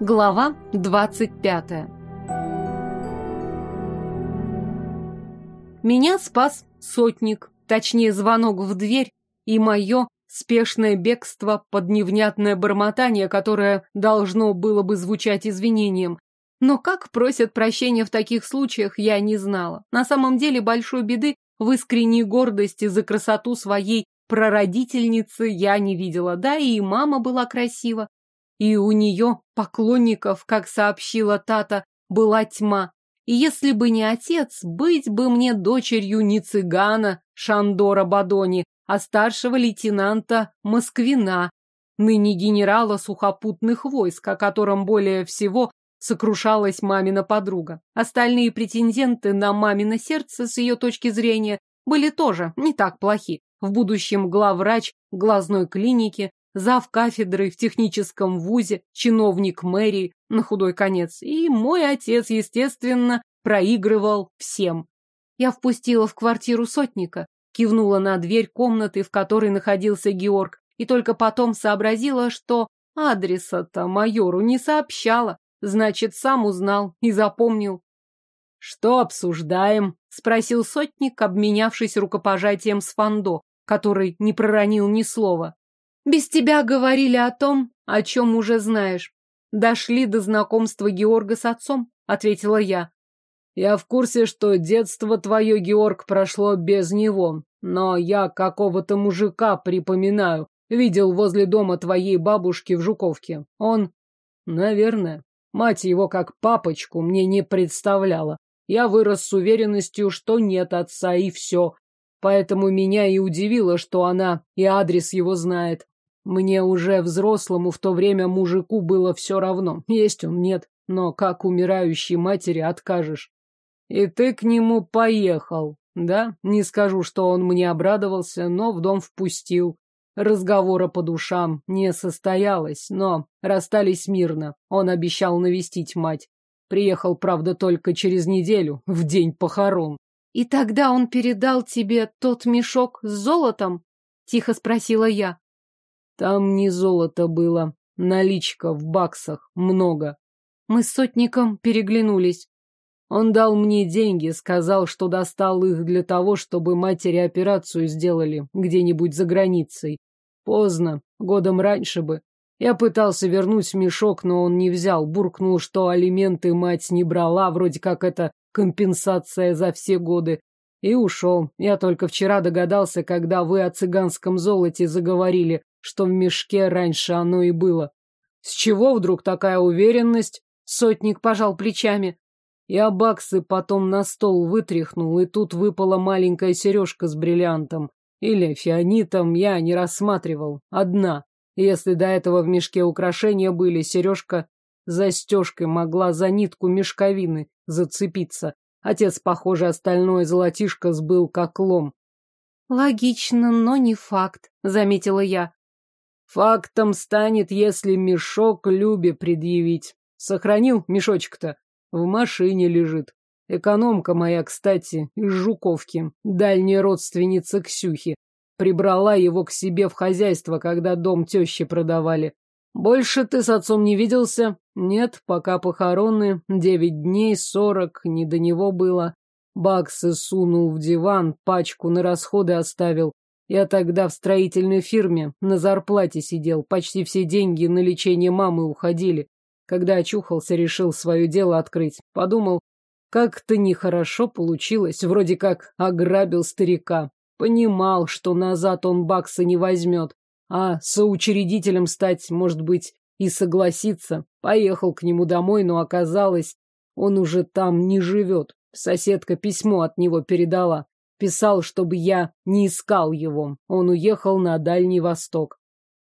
Глава 25 Меня спас сотник, точнее звонок в дверь и мое спешное бегство под невнятное бормотание, которое должно было бы звучать извинением. Но как просят прощения в таких случаях, я не знала. На самом деле большой беды в искренней гордости за красоту своей прародительницы я не видела. Да, и мама была красива. И у нее поклонников, как сообщила Тата, была тьма. И если бы не отец, быть бы мне дочерью не цыгана Шандора Бадони, а старшего лейтенанта Москвина, ныне генерала сухопутных войск, о котором более всего сокрушалась мамина подруга. Остальные претенденты на мамино сердце, с ее точки зрения, были тоже не так плохи. В будущем главврач глазной клиники, зав кафедры в техническом вузе, чиновник мэрии, на худой конец. И мой отец, естественно, проигрывал всем. Я впустила в квартиру сотника, кивнула на дверь комнаты, в которой находился Георг, и только потом сообразила, что адреса-то майору не сообщала, значит, сам узнал и запомнил. «Что обсуждаем?» — спросил сотник, обменявшись рукопожатием с Фандо, который не проронил ни слова. Без тебя говорили о том, о чем уже знаешь. Дошли до знакомства Георга с отцом, ответила я. Я в курсе, что детство твое, Георг, прошло без него, но я какого-то мужика припоминаю. Видел возле дома твоей бабушки в Жуковке. Он, наверное, мать его как папочку мне не представляла. Я вырос с уверенностью, что нет отца и все. Поэтому меня и удивило, что она и адрес его знает. Мне уже взрослому в то время мужику было все равно, есть он, нет, но как умирающей матери откажешь. И ты к нему поехал, да? Не скажу, что он мне обрадовался, но в дом впустил. Разговора по душам не состоялось, но расстались мирно. Он обещал навестить мать. Приехал, правда, только через неделю, в день похорон. И тогда он передал тебе тот мешок с золотом? Тихо спросила я. Там не золото было, наличка в баксах, много. Мы с сотником переглянулись. Он дал мне деньги, сказал, что достал их для того, чтобы матери операцию сделали где-нибудь за границей. Поздно, годом раньше бы. Я пытался вернуть мешок, но он не взял, буркнул, что алименты мать не брала, вроде как это компенсация за все годы. И ушел. Я только вчера догадался, когда вы о цыганском золоте заговорили, что в мешке раньше оно и было. С чего вдруг такая уверенность? Сотник пожал плечами. Я баксы потом на стол вытряхнул, и тут выпала маленькая сережка с бриллиантом. Или фианитом я не рассматривал. Одна. Если до этого в мешке украшения были, сережка застежкой могла за нитку мешковины зацепиться. Отец, похоже, остальное золотишко сбыл как лом. Логично, но не факт, заметила я. Фактом станет, если мешок Любе предъявить. Сохранил мешочек-то? В машине лежит. Экономка моя, кстати, из Жуковки, дальняя родственница Ксюхи, прибрала его к себе в хозяйство, когда дом тещи продавали. Больше ты с отцом не виделся? Нет, пока похороны, девять дней, сорок, не до него было. Баксы сунул в диван, пачку на расходы оставил. Я тогда в строительной фирме на зарплате сидел, почти все деньги на лечение мамы уходили. Когда очухался, решил свое дело открыть. Подумал, как-то нехорошо получилось, вроде как ограбил старика. Понимал, что назад он бакса не возьмет, а соучредителем стать, может быть, и согласиться. Поехал к нему домой, но оказалось, он уже там не живет. Соседка письмо от него передала. Писал, чтобы я не искал его. Он уехал на Дальний Восток.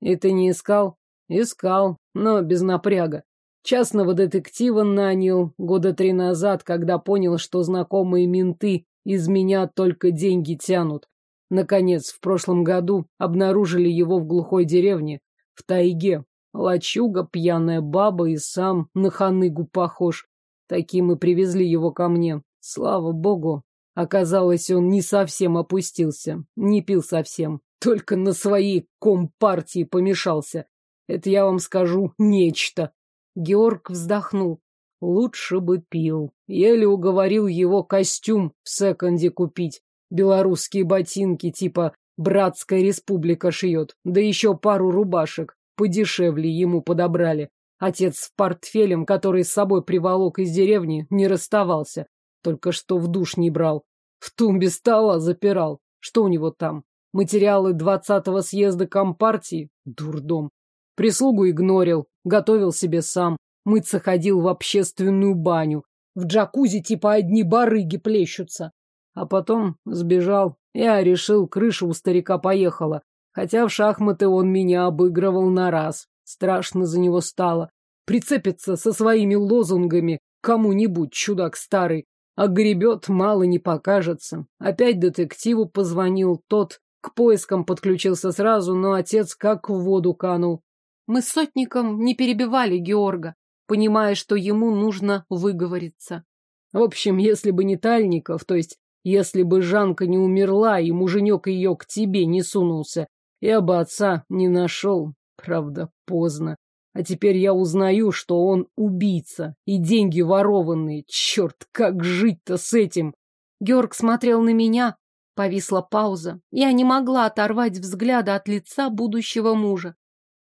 И ты не искал? Искал, но без напряга. Частного детектива нанял года три назад, когда понял, что знакомые менты из меня только деньги тянут. Наконец, в прошлом году обнаружили его в глухой деревне, в тайге. Лачуга, пьяная баба и сам на ханыгу похож. Таким и привезли его ко мне. Слава богу, Оказалось, он не совсем опустился, не пил совсем, только на своей компартии помешался. Это я вам скажу нечто. Георг вздохнул. Лучше бы пил. Еле уговорил его костюм в секонде купить. Белорусские ботинки типа «Братская республика» шьет. Да еще пару рубашек. Подешевле ему подобрали. Отец с портфелем, который с собой приволок из деревни, не расставался. Только что в душ не брал. В тумбе стола запирал. Что у него там? Материалы двадцатого съезда Компартии? Дурдом. Прислугу игнорил, готовил себе сам. Мыться ходил в общественную баню. В джакузи типа одни барыги плещутся. А потом сбежал. Я решил, крыша у старика поехала. Хотя в шахматы он меня обыгрывал на раз. Страшно за него стало. Прицепится со своими лозунгами кому-нибудь, чудак старый. А гребет, мало не покажется. Опять детективу позвонил тот, к поискам подключился сразу, но отец как в воду канул. Мы с сотником не перебивали Георга, понимая, что ему нужно выговориться. В общем, если бы не Тальников, то есть если бы Жанка не умерла и муженек ее к тебе не сунулся, я бы отца не нашел. Правда, поздно. А теперь я узнаю, что он убийца, и деньги ворованные. Черт, как жить-то с этим? Георг смотрел на меня. Повисла пауза. Я не могла оторвать взгляда от лица будущего мужа.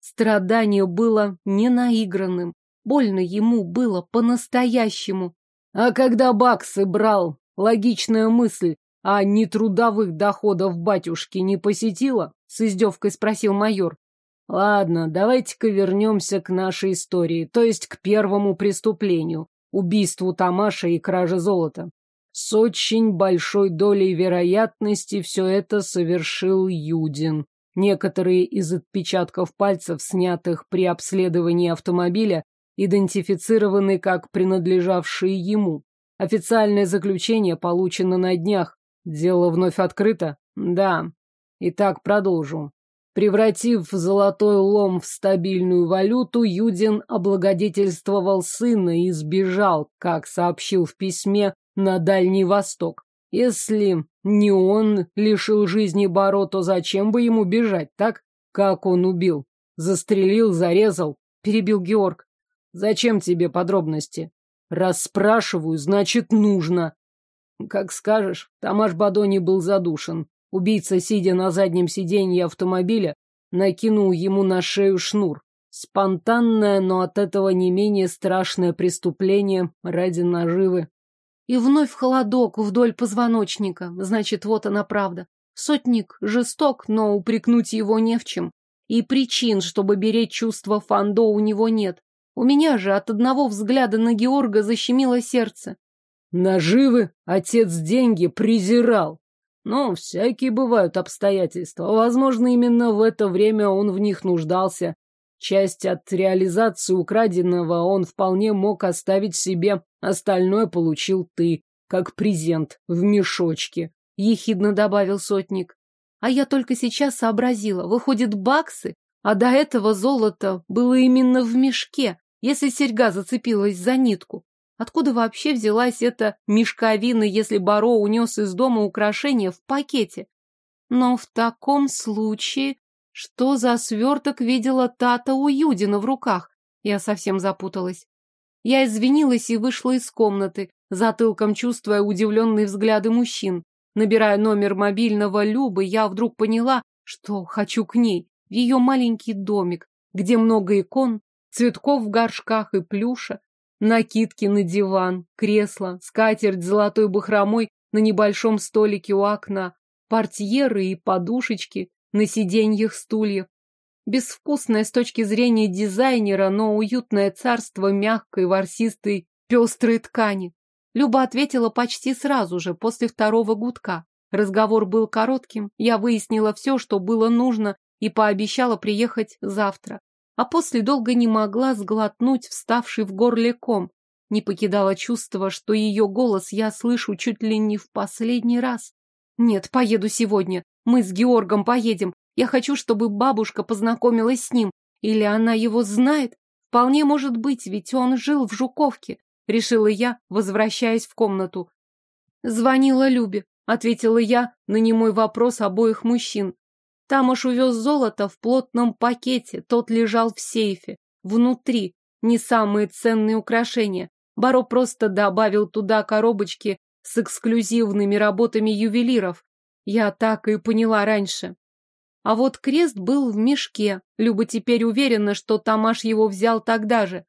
Страдание было не наигранным. Больно ему было по-настоящему. А когда баксы брал, логичная мысль а не трудовых доходов батюшки не посетила? С издевкой спросил майор. Ладно, давайте-ка вернемся к нашей истории, то есть к первому преступлению, убийству Тамаша и краже золота. С очень большой долей вероятности все это совершил Юдин. Некоторые из отпечатков пальцев, снятых при обследовании автомобиля, идентифицированы как принадлежавшие ему. Официальное заключение получено на днях. Дело вновь открыто? Да. Итак, продолжу. Превратив золотой лом в стабильную валюту, Юдин облагодетельствовал сына и сбежал, как сообщил в письме, на Дальний Восток. Если не он лишил жизни Баро, то зачем бы ему бежать, так? Как он убил? Застрелил, зарезал? Перебил Георг. Зачем тебе подробности? Раз спрашиваю, значит, нужно. Как скажешь, Тамаш Бадони был задушен. Убийца, сидя на заднем сиденье автомобиля, накинул ему на шею шнур. Спонтанное, но от этого не менее страшное преступление ради наживы. И вновь холодок вдоль позвоночника. Значит, вот она правда. Сотник жесток, но упрекнуть его не в чем. И причин, чтобы беречь чувство Фандо, у него нет. У меня же от одного взгляда на Георга защемило сердце. Наживы отец деньги презирал. Но всякие бывают обстоятельства. Возможно, именно в это время он в них нуждался. Часть от реализации украденного он вполне мог оставить себе, остальное получил ты, как презент, в мешочке. Ехидно добавил сотник. А я только сейчас сообразила. Выходит, баксы, а до этого золото было именно в мешке, если серьга зацепилась за нитку. Откуда вообще взялась эта мешковина, если Баро унес из дома украшения в пакете? Но в таком случае что за сверток видела Тата у Юдина в руках? Я совсем запуталась. Я извинилась и вышла из комнаты, затылком чувствуя удивленные взгляды мужчин. Набирая номер мобильного Любы, я вдруг поняла, что хочу к ней, в ее маленький домик, где много икон, цветков в горшках и плюша, накидки на диван, кресло, скатерть золотой бахромой на небольшом столике у окна, портьеры и подушечки, на сиденьях стульев. Безвкусное с точки зрения дизайнера, но уютное царство мягкой, ворсистой, пестрой ткани. Люба ответила почти сразу же, после второго гудка. Разговор был коротким, я выяснила все, что было нужно, и пообещала приехать завтра. А после долго не могла сглотнуть вставший в горле ком. Не покидало чувство, что ее голос я слышу чуть ли не в последний раз. Нет, поеду сегодня. Мы с Георгом поедем. Я хочу, чтобы бабушка познакомилась с ним. Или она его знает? Вполне может быть, ведь он жил в Жуковке. Решила я, возвращаясь в комнату. Звонила Любе. Ответила я на немой вопрос обоих мужчин. Тамаш увез золото в плотном пакете, тот лежал в сейфе. Внутри. не самые ценные украшения. Баро просто добавил туда коробочки с эксклюзивными работами ювелиров. Я так и поняла раньше. А вот крест был в мешке. Люба теперь уверена, что Тамаш его взял тогда же.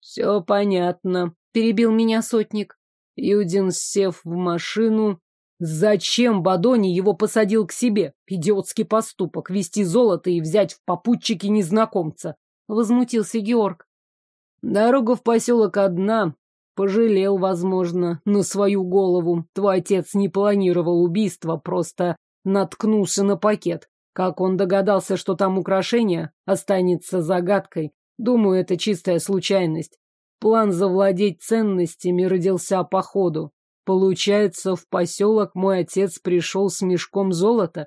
Все понятно, перебил меня сотник. Юдин, сев в машину, Зачем Бадони его посадил к себе? Идиотский поступок, вести золото и взять в попутчики незнакомца. Возмутился Георг. Дорога в поселок одна. Пожалел, возможно, на свою голову. Твой отец не планировал убийство, просто наткнулся на пакет. Как он догадался, что там украшение, останется загадкой. Думаю, это чистая случайность. План завладеть ценностями родился по ходу. Получается, в поселок мой отец пришел с мешком золота?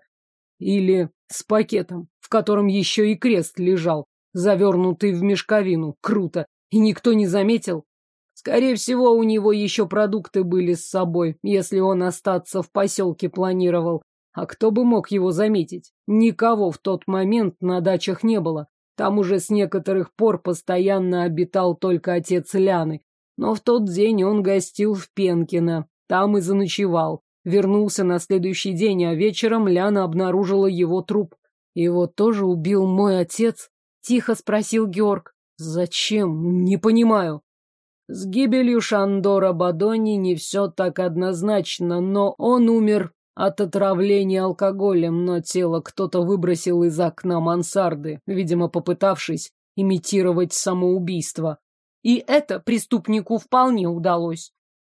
Или с пакетом, в котором еще и крест лежал, завернутый в мешковину. Круто. И никто не заметил? Скорее всего, у него еще продукты были с собой, если он остаться в поселке планировал. А кто бы мог его заметить? Никого в тот момент на дачах не было. Там уже с некоторых пор постоянно обитал только отец Ляны, но в тот день он гостил в Пенкино, там и заночевал. Вернулся на следующий день, а вечером Ляна обнаружила его труп. Его тоже убил мой отец? Тихо спросил Георг. Зачем? Не понимаю. С гибелью Шандора Бадони не все так однозначно, но он умер от отравления алкоголем, но тело кто-то выбросил из окна мансарды, видимо, попытавшись имитировать самоубийство. И это преступнику вполне удалось.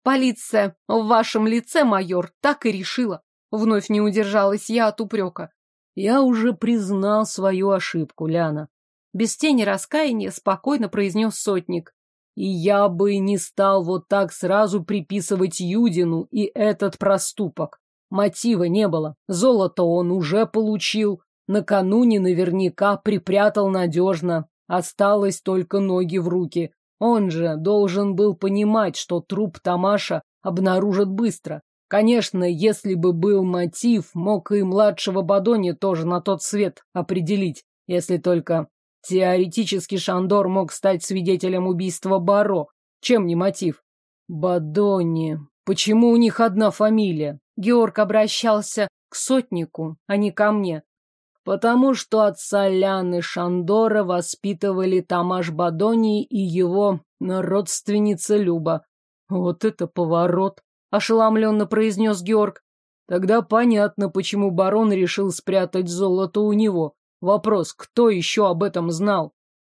Полиция в вашем лице, майор, так и решила. Вновь не удержалась я от упрека. Я уже признал свою ошибку, Ляна. Без тени раскаяния спокойно произнес сотник. И я бы не стал вот так сразу приписывать Юдину и этот проступок. Мотива не было. Золото он уже получил. Накануне наверняка припрятал надежно. Осталось только ноги в руки. Он же должен был понимать, что труп Тамаша обнаружат быстро. Конечно, если бы был мотив, мог и младшего Бадони тоже на тот свет определить, если только теоретически Шандор мог стать свидетелем убийства Баро. Чем не мотив? Бадони. Почему у них одна фамилия? Георг обращался к сотнику, а не ко мне потому что отца Ляны Шандора воспитывали Тамаш Бадони и его родственница Люба. Вот это поворот, ошеломленно произнес Георг. Тогда понятно, почему барон решил спрятать золото у него. Вопрос, кто еще об этом знал?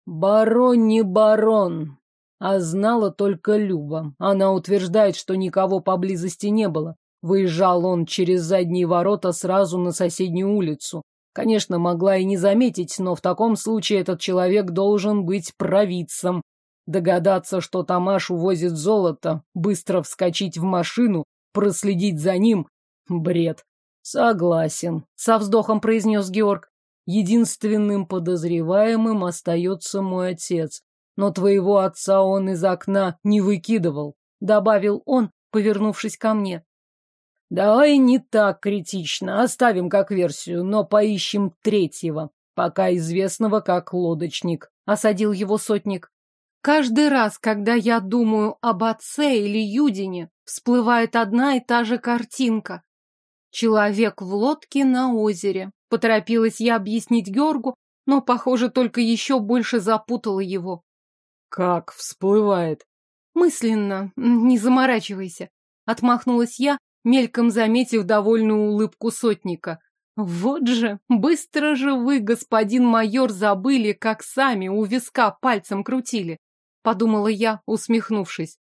Барон не барон, а знала только Люба. Она утверждает, что никого поблизости не было. Выезжал он через задние ворота сразу на соседнюю улицу. Конечно, могла и не заметить, но в таком случае этот человек должен быть провидцем. Догадаться, что Тамаш увозит золото, быстро вскочить в машину, проследить за ним — бред. Согласен, со вздохом произнес Георг. Единственным подозреваемым остается мой отец. Но твоего отца он из окна не выкидывал, добавил он, повернувшись ко мне. Давай не так критично, оставим как версию, но поищем третьего, пока известного как лодочник. Осадил его сотник. Каждый раз, когда я думаю об отце или Юдине, всплывает одна и та же картинка. Человек в лодке на озере. Поторопилась я объяснить Георгу, но, похоже, только еще больше запутала его. Как всплывает? Мысленно, не заморачивайся. Отмахнулась я, мельком заметив довольную улыбку сотника. Вот же, быстро же вы, господин майор, забыли, как сами у виска пальцем крутили, подумала я, усмехнувшись.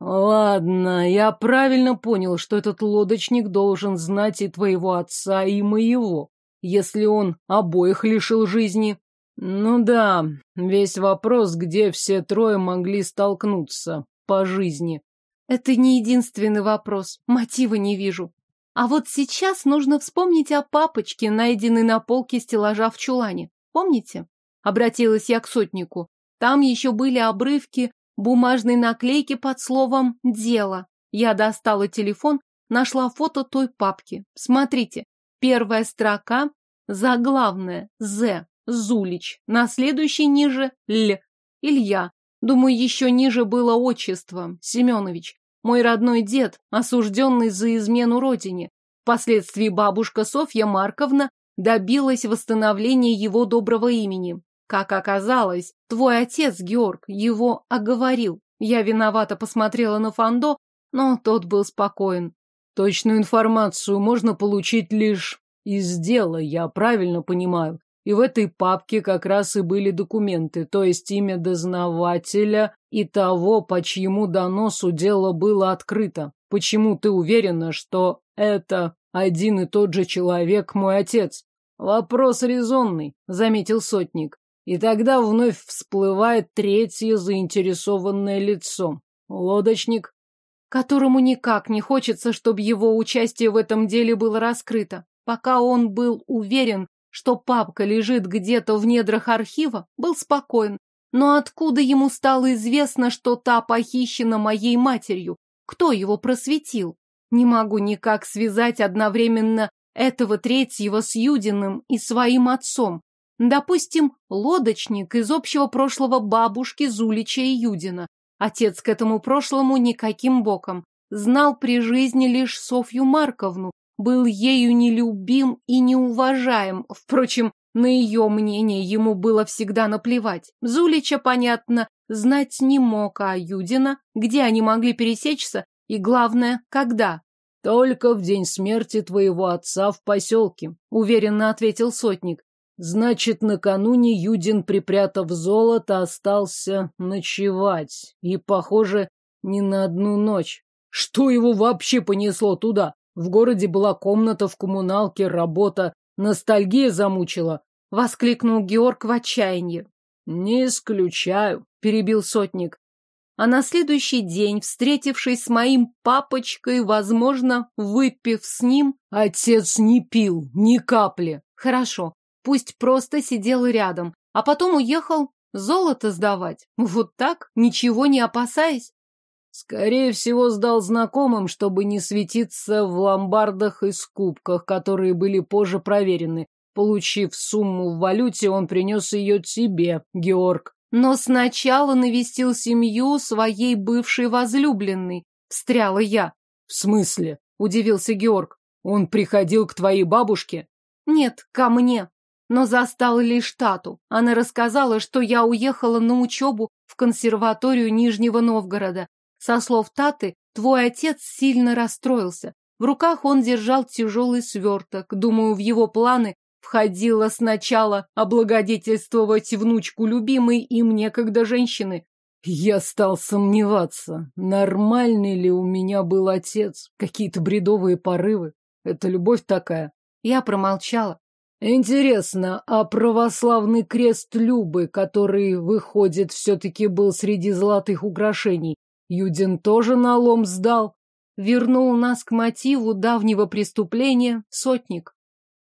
Ладно, я правильно понял, что этот лодочник должен знать и твоего отца, и моего, если он обоих лишил жизни. Ну да, весь вопрос, где все трое могли столкнуться по жизни. Это не единственный вопрос. Мотива не вижу. А вот сейчас нужно вспомнить о папочке, найденной на полке стеллажа в чулане. Помните? Обратилась я к сотнику. Там еще были обрывки бумажной наклейки под словом «дело». Я достала телефон, нашла фото той папки. Смотрите, первая строка, заглавная «З», Зулич, на следующей ниже «Л», Илья, Думаю, еще ниже было отчество – Семенович. Мой родной дед, осужденный за измену родине. Впоследствии бабушка Софья Марковна добилась восстановления его доброго имени. Как оказалось, твой отец, Георг, его оговорил. Я виновато посмотрела на Фандо, но тот был спокоен. Точную информацию можно получить лишь из дела, я правильно понимаю. И в этой папке как раз и были документы, то есть имя дознавателя и того, по чьему доносу дело было открыто. Почему ты уверена, что это один и тот же человек, мой отец? Вопрос резонный, заметил сотник. И тогда вновь всплывает третье заинтересованное лицо. Лодочник, которому никак не хочется, чтобы его участие в этом деле было раскрыто. Пока он был уверен, что папка лежит где-то в недрах архива, был спокоен. Но откуда ему стало известно, что та похищена моей матерью? Кто его просветил? Не могу никак связать одновременно этого третьего с Юдиным и своим отцом. Допустим, лодочник из общего прошлого бабушки Зулича и Юдина. Отец к этому прошлому никаким боком. Знал при жизни лишь Софью Марковну, был ею нелюбим и неуважаем. Впрочем, на ее мнение ему было всегда наплевать. Зулича, понятно, знать не мог, а Юдина, где они могли пересечься, и, главное, когда. «Только в день смерти твоего отца в поселке», — уверенно ответил сотник. «Значит, накануне Юдин, припрятав золото, остался ночевать. И, похоже, не на одну ночь. Что его вообще понесло туда? В городе была комната в коммуналке, работа. Ностальгия замучила. Воскликнул Георг в отчаянии. Не исключаю, перебил сотник. А на следующий день, встретившись с моим папочкой, возможно, выпив с ним... Отец не пил, ни капли. Хорошо, пусть просто сидел рядом, а потом уехал золото сдавать. Вот так, ничего не опасаясь. Скорее всего, сдал знакомым, чтобы не светиться в ломбардах и скупках, которые были позже проверены. Получив сумму в валюте, он принес ее тебе, Георг. Но сначала навестил семью своей бывшей возлюбленной. Встряла я. В смысле? Удивился Георг. Он приходил к твоей бабушке? Нет, ко мне. Но застал лишь Тату. Она рассказала, что я уехала на учебу в консерваторию Нижнего Новгорода со слов Таты, твой отец сильно расстроился. В руках он держал тяжелый сверток. Думаю, в его планы входило сначала облагодетельствовать внучку любимой им некогда женщины. Я стал сомневаться, нормальный ли у меня был отец, какие-то бредовые порывы. Это любовь такая. Я промолчала. Интересно, а православный крест Любы, который, выходит, все-таки был среди золотых украшений, Юдин тоже налом сдал. Вернул нас к мотиву давнего преступления сотник.